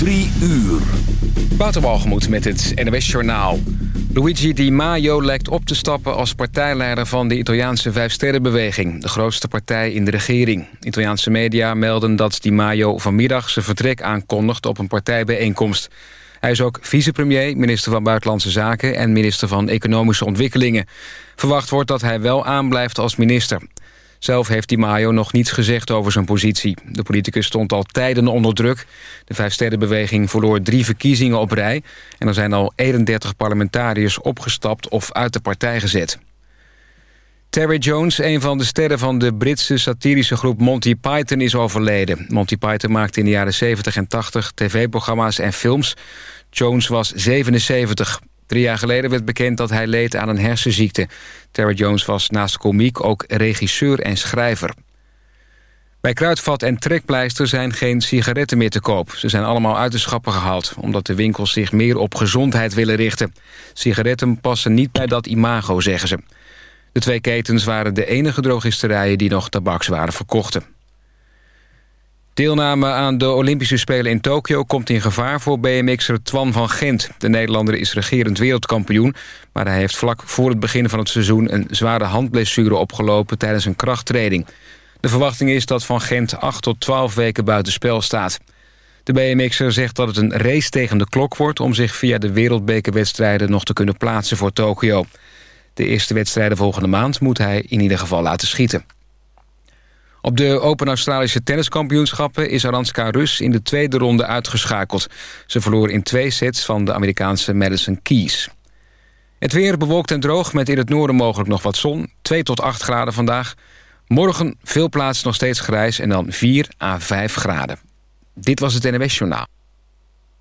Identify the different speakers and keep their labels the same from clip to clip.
Speaker 1: Drie uur.
Speaker 2: Waterbalgemoed met het NWS Journaal. Luigi Di Maio lijkt op te stappen als partijleider van de Italiaanse Vijfsterrenbeweging, de grootste partij in de regering. Italiaanse media melden dat Di Maio vanmiddag zijn vertrek aankondigt op een partijbijeenkomst. Hij is ook vicepremier, minister van Buitenlandse Zaken en minister van Economische Ontwikkelingen. Verwacht wordt dat hij wel aanblijft als minister. Zelf heeft Di Maio nog niets gezegd over zijn positie. De politicus stond al tijden onder druk. De Vijfsterrenbeweging verloor drie verkiezingen op rij... en er zijn al 31 parlementariërs opgestapt of uit de partij gezet. Terry Jones, een van de sterren van de Britse satirische groep Monty Python, is overleden. Monty Python maakte in de jaren 70 en 80 tv-programma's en films. Jones was 77. Drie jaar geleden werd bekend dat hij leed aan een hersenziekte. Terry Jones was naast komiek ook regisseur en schrijver. Bij Kruidvat en Trekpleister zijn geen sigaretten meer te koop. Ze zijn allemaal uit de schappen gehaald... omdat de winkels zich meer op gezondheid willen richten. Sigaretten passen niet bij dat imago, zeggen ze. De twee ketens waren de enige drogisterijen die nog tabakswaren verkochten. Deelname aan de Olympische Spelen in Tokio komt in gevaar voor BMX'er Twan van Gent. De Nederlander is regerend wereldkampioen, maar hij heeft vlak voor het begin van het seizoen een zware handblessure opgelopen tijdens een krachttraining. De verwachting is dat Van Gent 8 tot 12 weken buitenspel staat. De BMX'er zegt dat het een race tegen de klok wordt... om zich via de wereldbekerwedstrijden nog te kunnen plaatsen voor Tokio. De eerste wedstrijden volgende maand moet hij in ieder geval laten schieten. Op de Open Australische Tenniskampioenschappen is Aranska Rus in de tweede ronde uitgeschakeld. Ze verloor in twee sets van de Amerikaanse Madison Keys. Het weer bewolkt en droog met in het noorden mogelijk nog wat zon. 2 tot 8 graden vandaag. Morgen veel plaatsen nog steeds grijs en dan 4 à 5 graden. Dit was het NWS Journaal.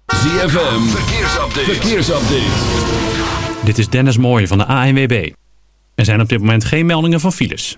Speaker 1: ZFM, verkeersupdate. verkeersupdate.
Speaker 3: Dit is Dennis Mooij van de ANWB. Er zijn op dit moment geen meldingen van files.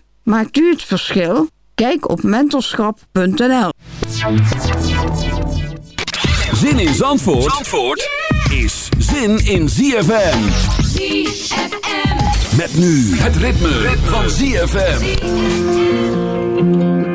Speaker 4: Maakt u het verschil? Kijk op mentorschap.nl.
Speaker 1: Zin in Zandvoort, Zandvoort is zin in ZFM.
Speaker 5: ZFM.
Speaker 1: Met nu het ritme, van ZFM.
Speaker 6: so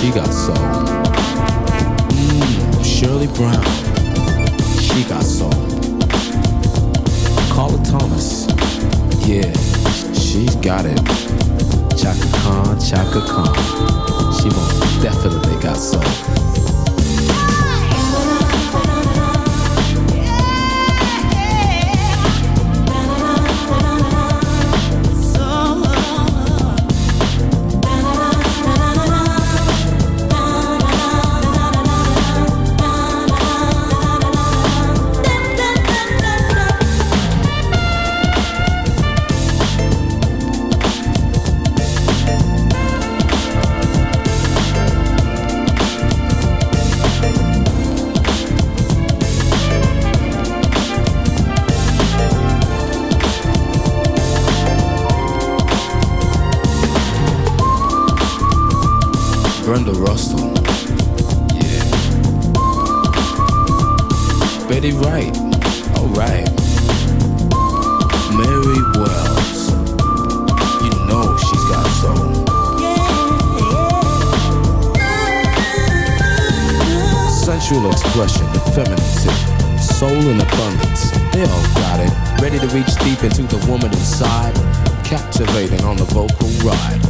Speaker 7: She got soul. Mmm, Shirley Brown. She got soul. Carla Thomas. Yeah, she's got it. Chaka Khan, Chaka Khan. She most definitely got soul. Brenda Russell. Yeah. Betty Wright. Alright. Mary Wells. You know she's got soul. Sensual expression, femininity, soul in abundance. They all got it. Ready to reach deep into the woman inside. Captivating on the vocal ride.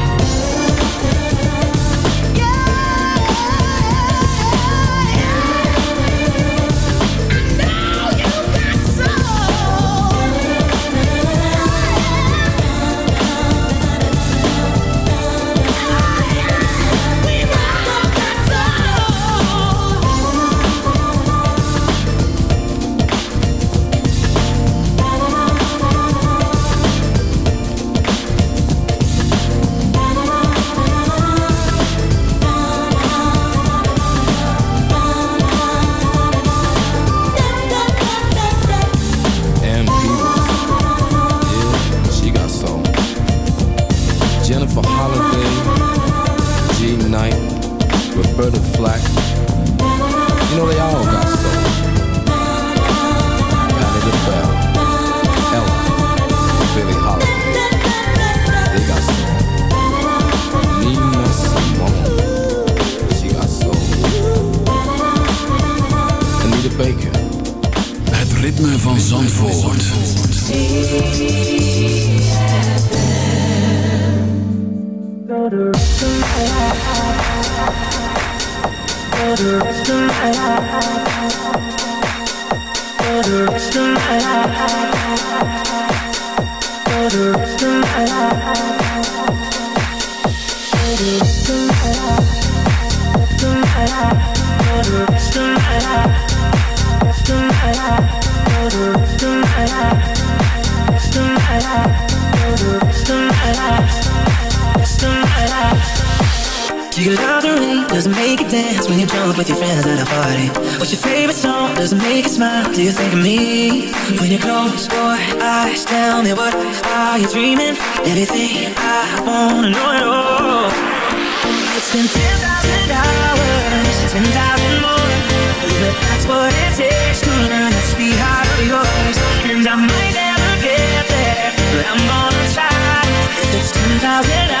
Speaker 7: You
Speaker 8: the rain, doesn't make it dance when you jump with your friends at a party. What's your favorite song? Doesn't make it smile. Do you think of me when you close your eyes? Tell me what are you dreaming? Everything I wanna know at all. It's been ten thousand hours, ten thousand more, but that's what it takes to learn that sweetheart of yours. And I might never get there, but I'm gonna try. It's ten thousand hours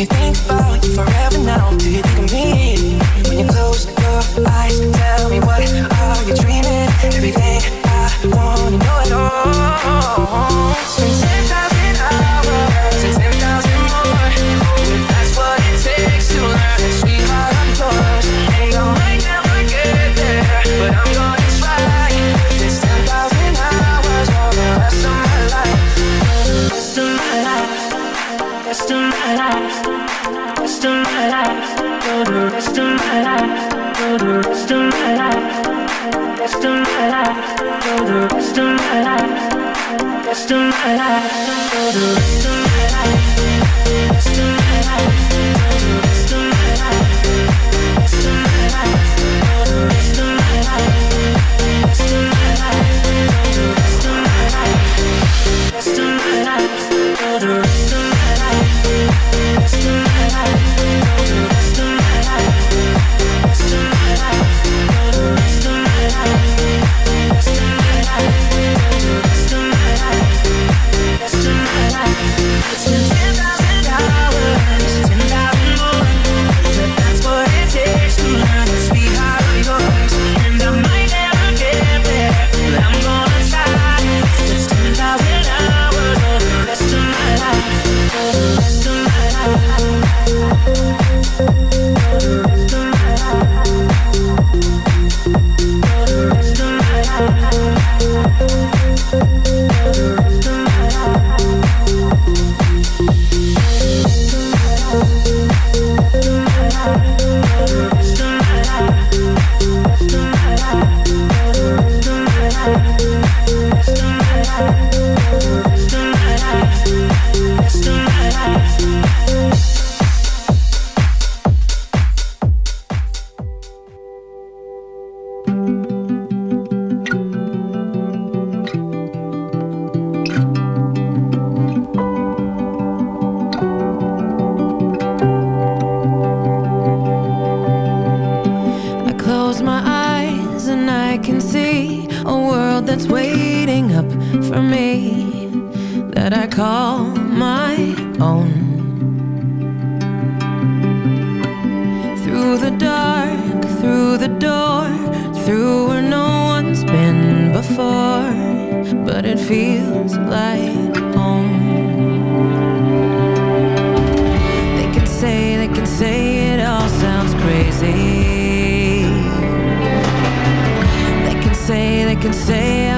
Speaker 8: you think about you forever now? Do you
Speaker 9: think feels like home. They can say, they can say it all sounds crazy. They can say, they can say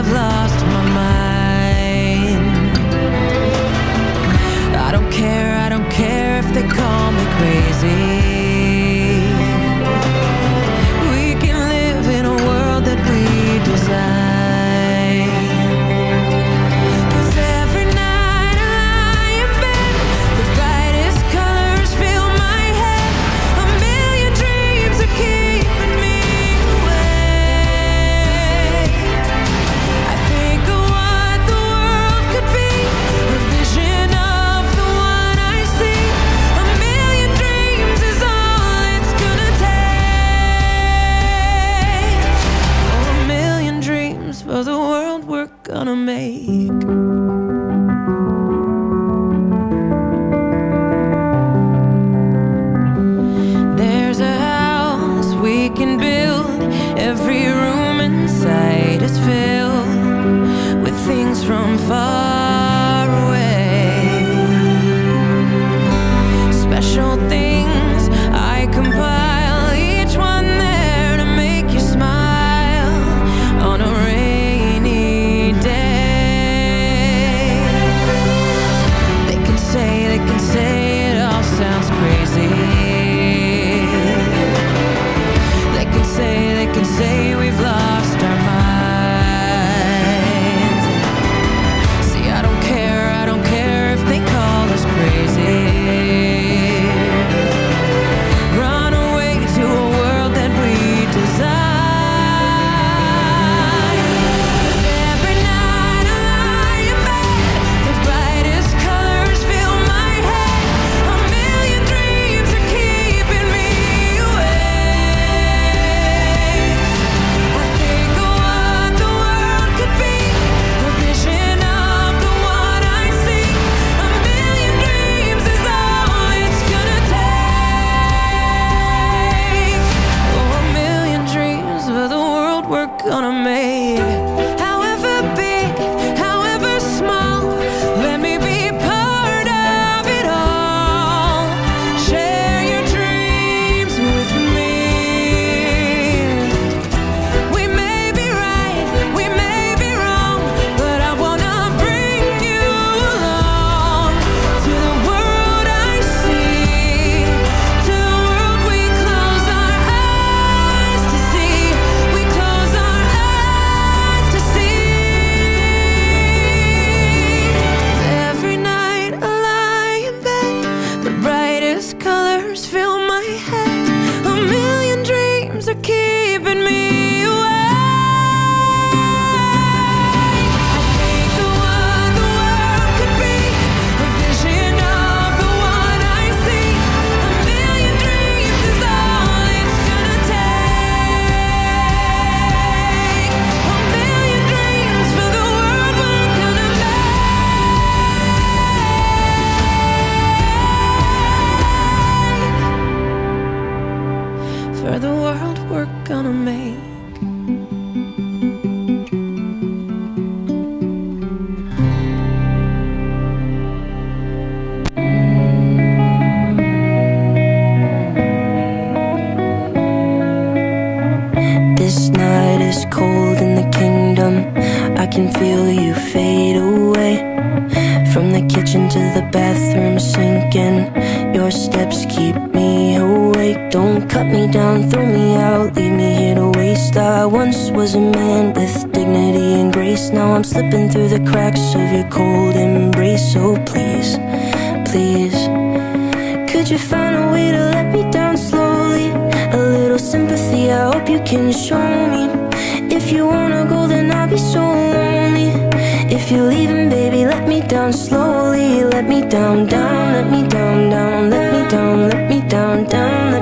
Speaker 10: down, throw me out, leave me here to waste. I once was a man with dignity and grace. Now I'm slipping through the cracks of your cold embrace. So please, please. Could you find a way to let me down slowly? A little sympathy, I hope you can show me. If you wanna go, then I'll be so lonely. If you're leaving, baby, let me down slowly. Let me down, down, let me down, down, let me down, let me down, down, let me down, down,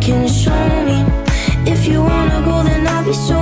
Speaker 10: can show me. If you wanna go, then I'll be so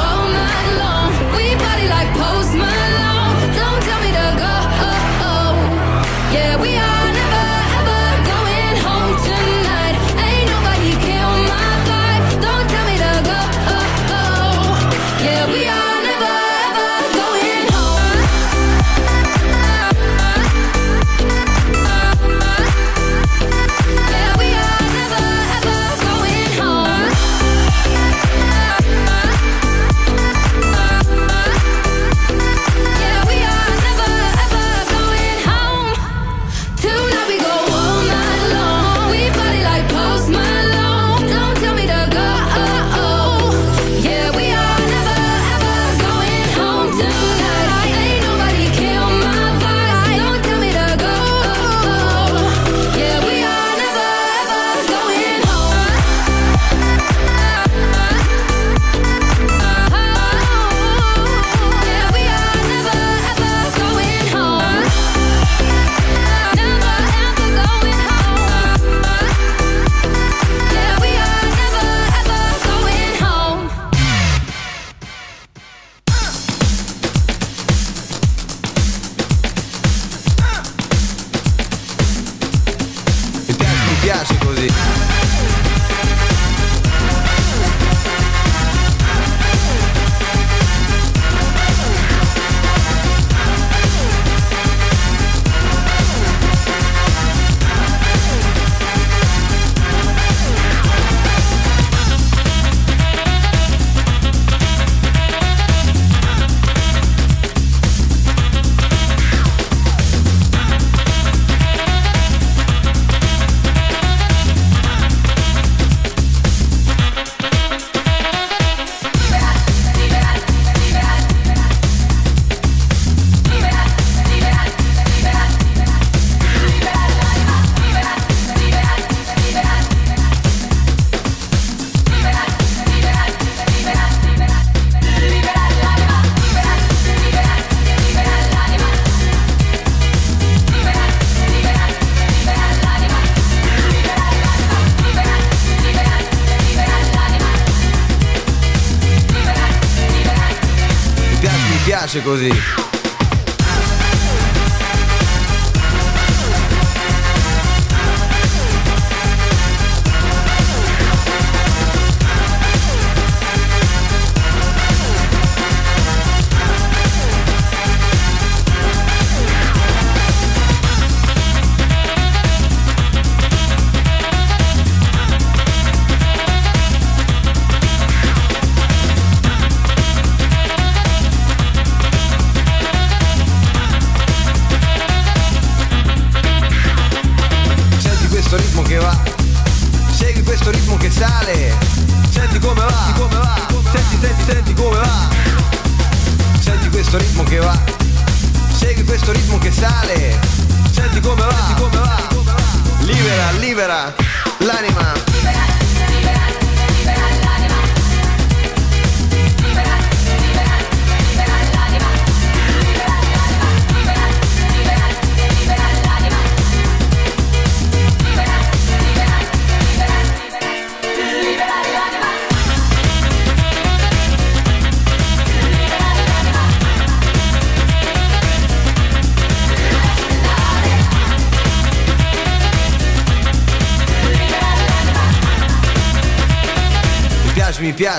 Speaker 11: piace così.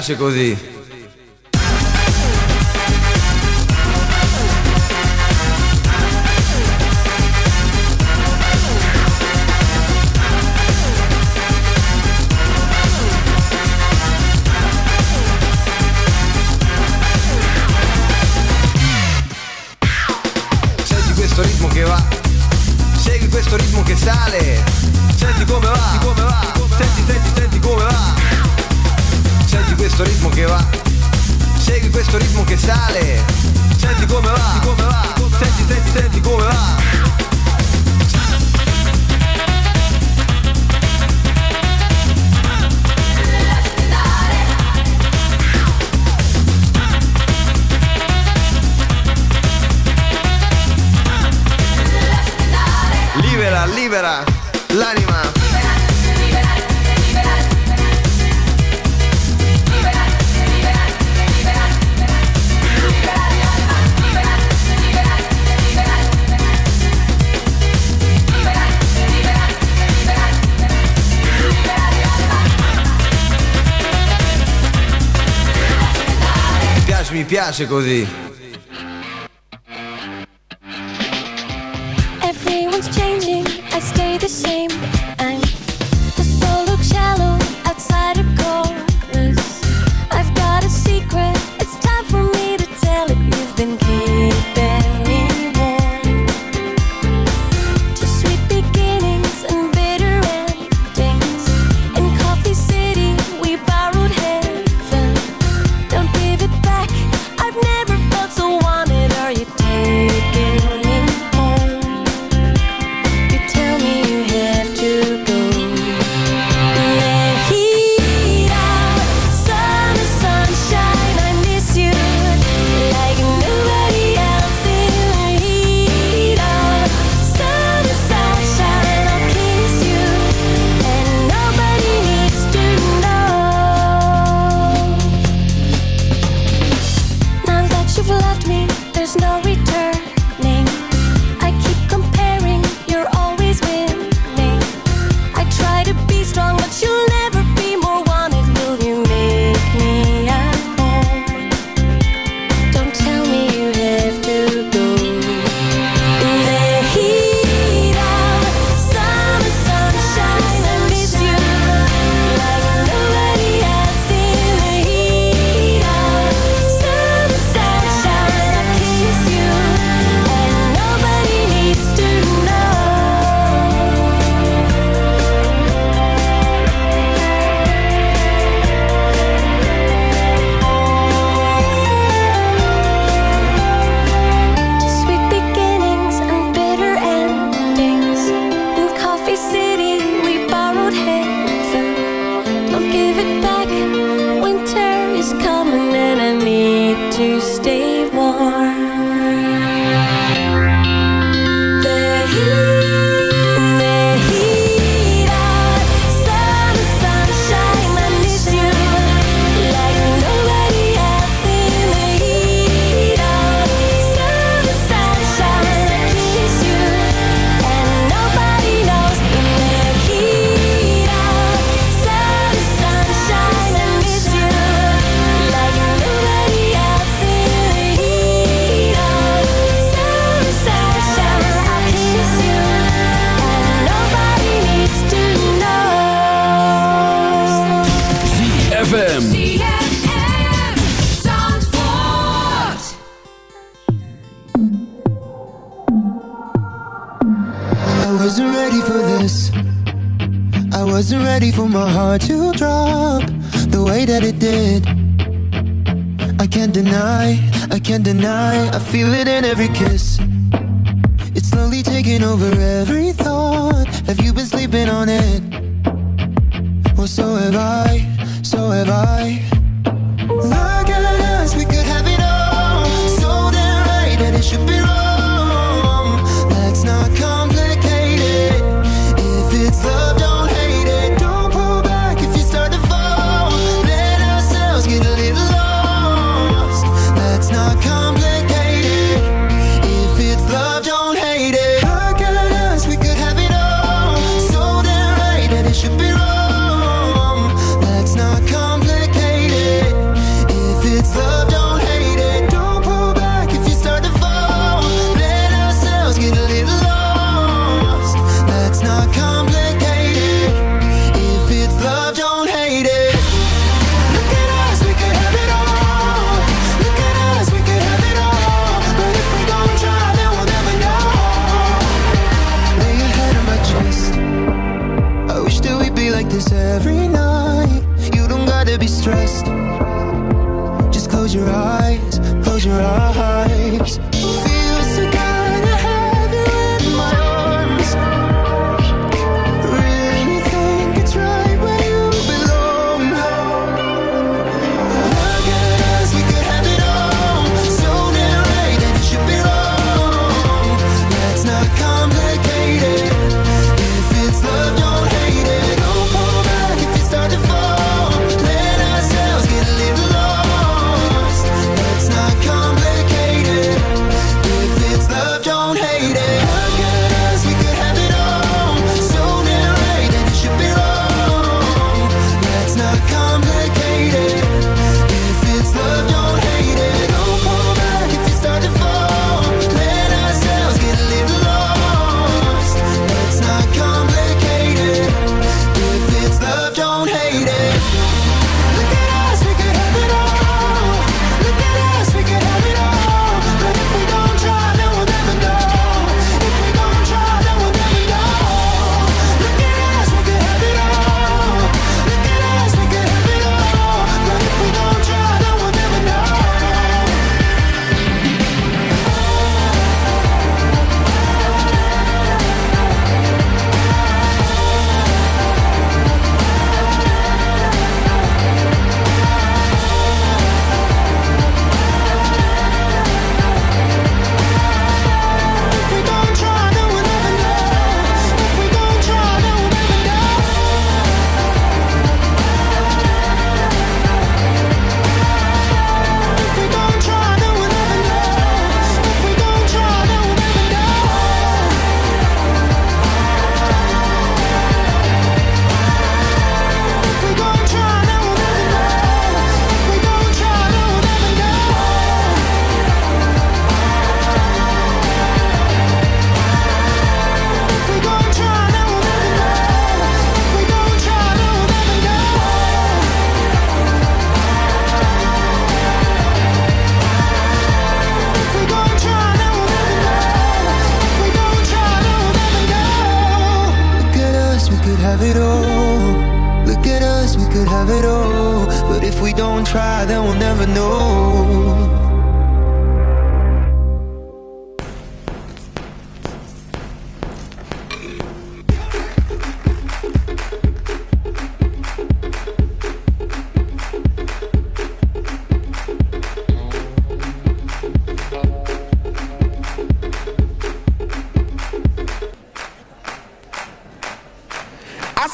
Speaker 11: piace così. piace così.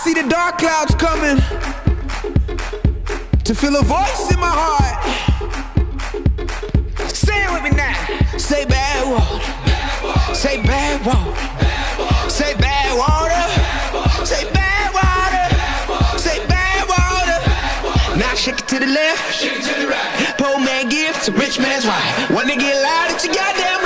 Speaker 8: see the dark clouds coming to fill a voice in my heart. Say it with me now. Say bad water. Say bad water. Say bad water. Say bad water. Say bad water. Now shake it to the left. Shake it to the right. Poor man gives to rich man's wife. Wanna get loud at your goddamn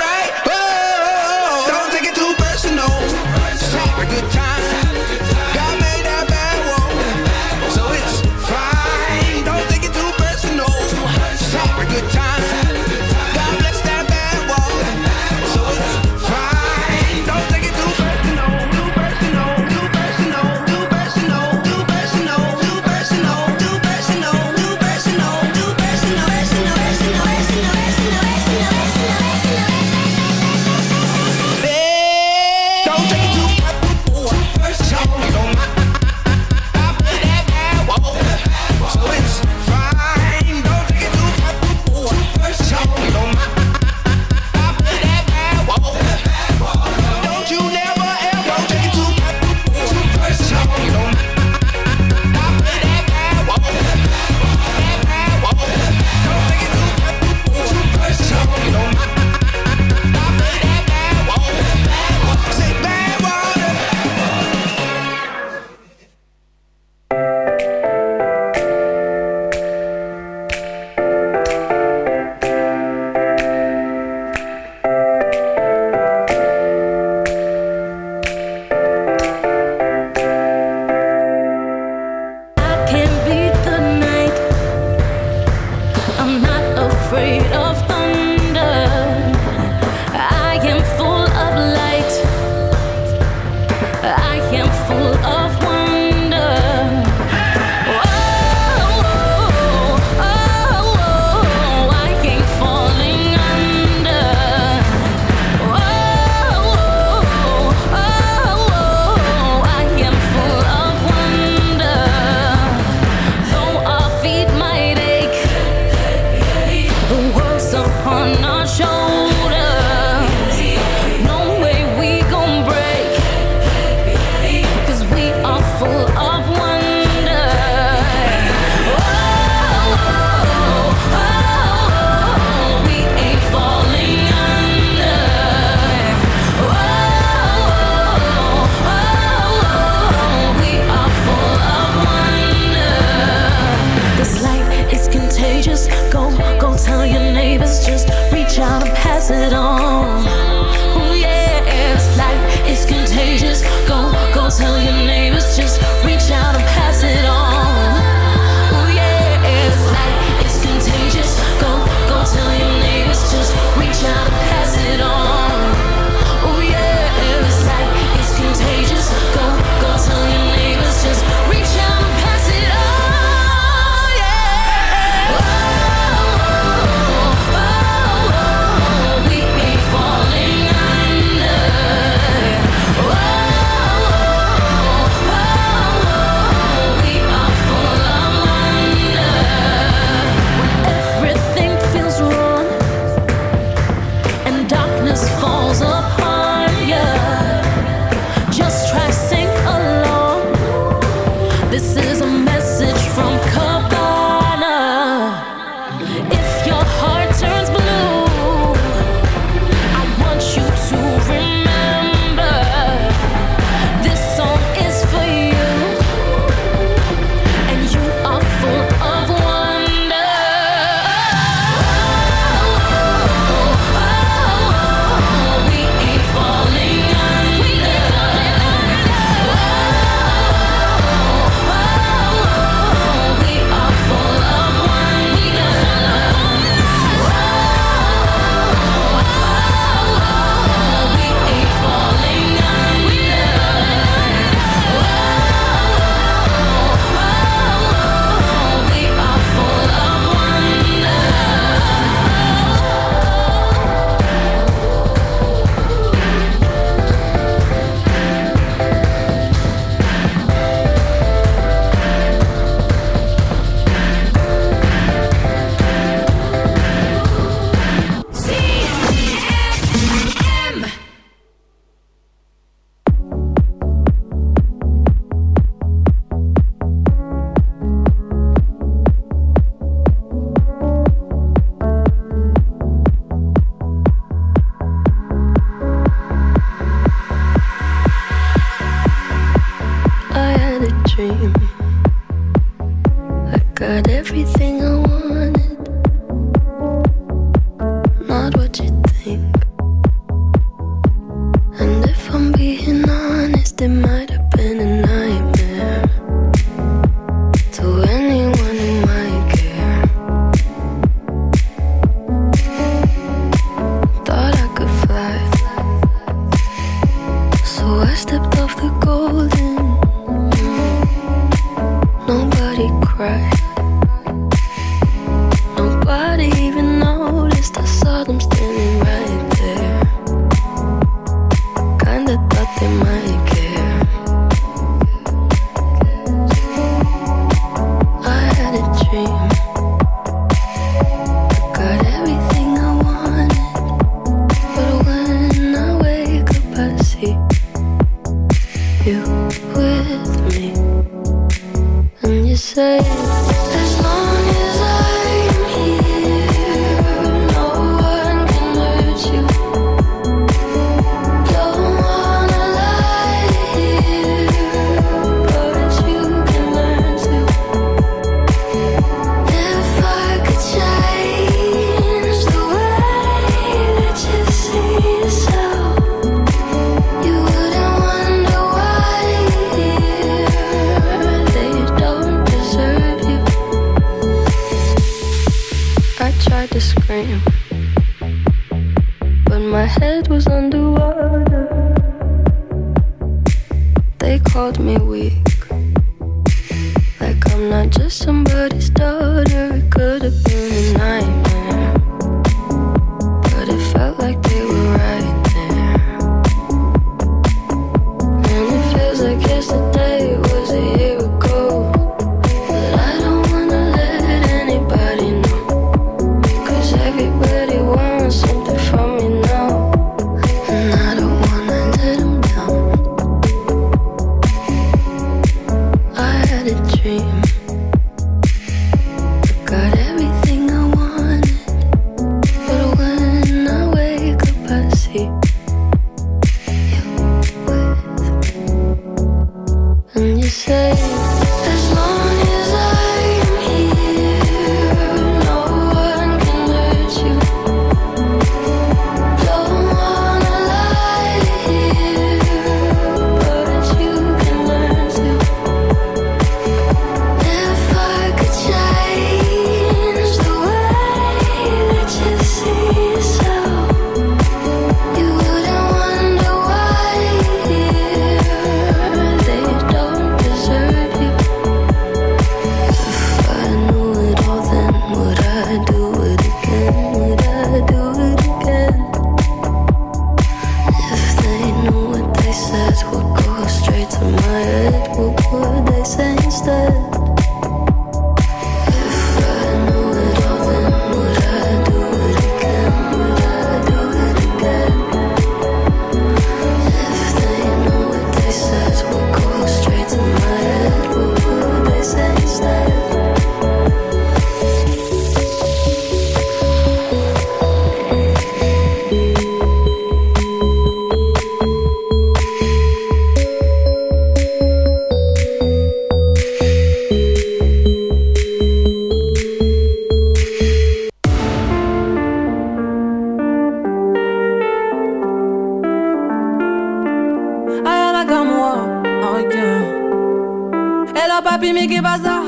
Speaker 12: Hello papi, mais qu'est ça?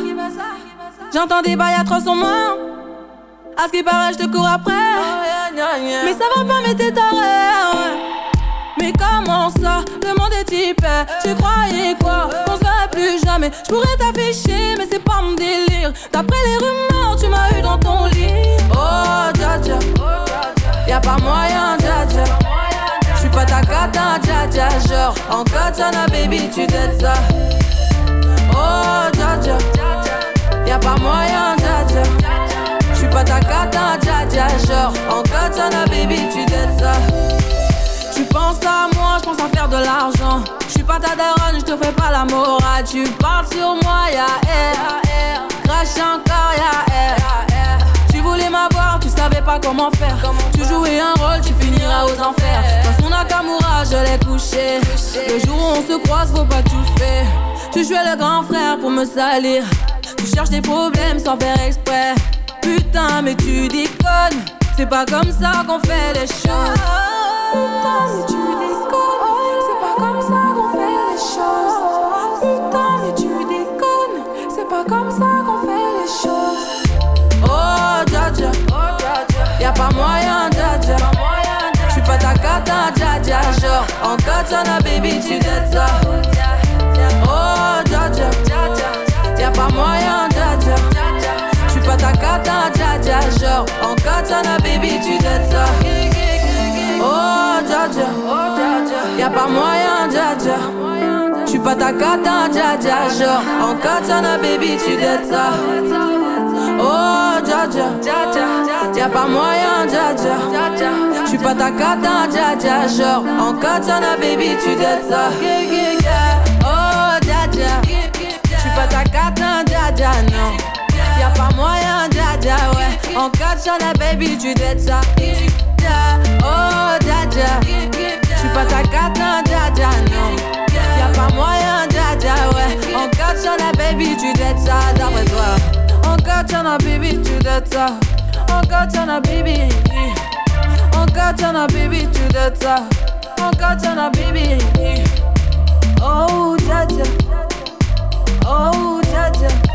Speaker 12: J'entends des bails atroces en moi. À ce qui paraît, je te cours après. Mais ça va pas, mais t'es taré. Mais comment ça? Le monde est type Tu croyais quoi? Qu'on se plus jamais. Je pourrais t'afficher mais c'est pas mon délire. D'après les rumeurs tu m'as eu dans ton lit. Oh dja dja. Y'a pas moyen dja dja. J'suis pas ta cata dja dja. Genre en katana baby tu t'aides ça Oh dja dja Y'a pas moyen dja dja J'suis pas ta cata dja dja Genre en katana baby tu t'aides ça tu penses à moi, je à faire de l'argent. Je suis pas ta daronne, je te fais pas la morale. Tu parles sur moi, ya air. Crash encore, ya air. Tu voulais m'avoir, tu savais pas comment faire. Tu jouais un rôle, tu finiras aux enfers. Dans son Nakamura, je l'ai couché. Le jour où on se croise, faut pas tout faire. Tu jouais le grand frère pour me salir. Tu cherches des problèmes sans faire exprès. Putain, mais tu déconnes. C'est pas comme ça qu'on fait les choses. Putain, mais tu déconnes. C'est pas comme ça qu'on fait les choses. Putain, mais tu déconnes. C'est pas comme ça qu'on fait les choses. Oh, dja dja. Y'a pas moyen, dja dja. J'suis pas ta cata, dja dja. Genre, en katana, baby, tu t'aides ça. Moyen, dja dja. J'suis pas ta cata, dja dja. Genre, en katana, baby, tu t'aides ça. Oh, dja dja. Y'a pas moyen, dja dja. J'suis pas ta cata, dja dja. Genre, en katana, baby, tu t'aides ça. Oh, dja dja. Y'a pas moyen, dja dja. J'suis pas ta cata, dja dja. Genre, en katana, baby, tu t'aides ça. Dja, non. Y'a pas moyen, dja dja, ouais. En katana, baby, tu t'aides ça. Oh, dja dja. J'suis pas ta dja, non. Y'a pas moyen, dja dja. En katana, baby, tu t'aides ça, d'après toi. Katana, baby, tu t'aides ça. En katana, baby. En katana, baby, tu t'aides ça. En katana, baby. Oh, dja dja. Oh, dja.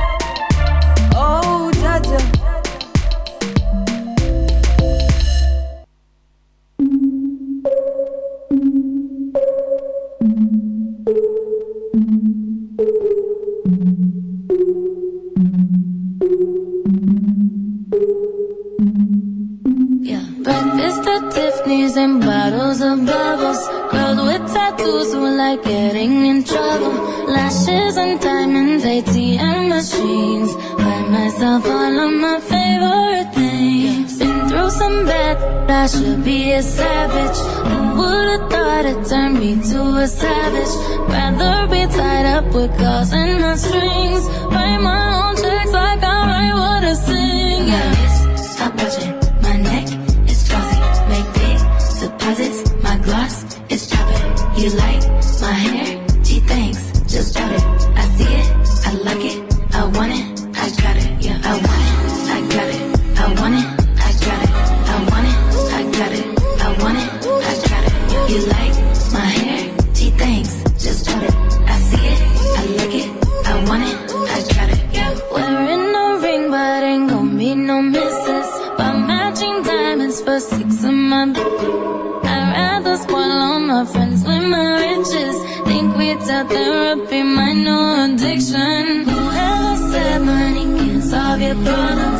Speaker 13: Getting in trouble. Lashes and diamonds, ATM machines. Buy myself all of my favorite things. Been through some bad, I should be a savage. Who would've thought it turned me to a savage? Rather be tied up with calls and not strings. Write my own checks like I write what I sing. Yeah, stop watching my neck is glossy. Make big deposits. My gloss is dropping. You like my hair? Therapy, my new addiction. Whoever said money can solve your problems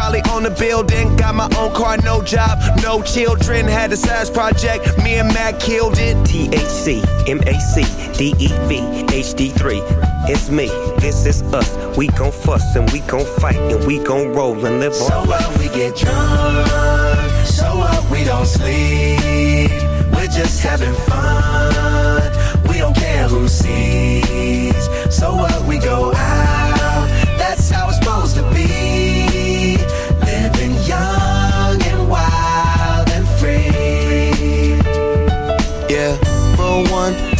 Speaker 14: probably own a building. Got my own car, no job, no children. Had a size project, me and Mac killed it.
Speaker 15: THC, MAC, DEV, HD3. It's me, this is us. We gon' fuss and we gon' fight and we gon' roll and live
Speaker 5: So
Speaker 15: on life.
Speaker 5: what we get drunk, so what we don't sleep. We're just having fun. We don't care who sees. So what we go out. That's how it's supposed to be.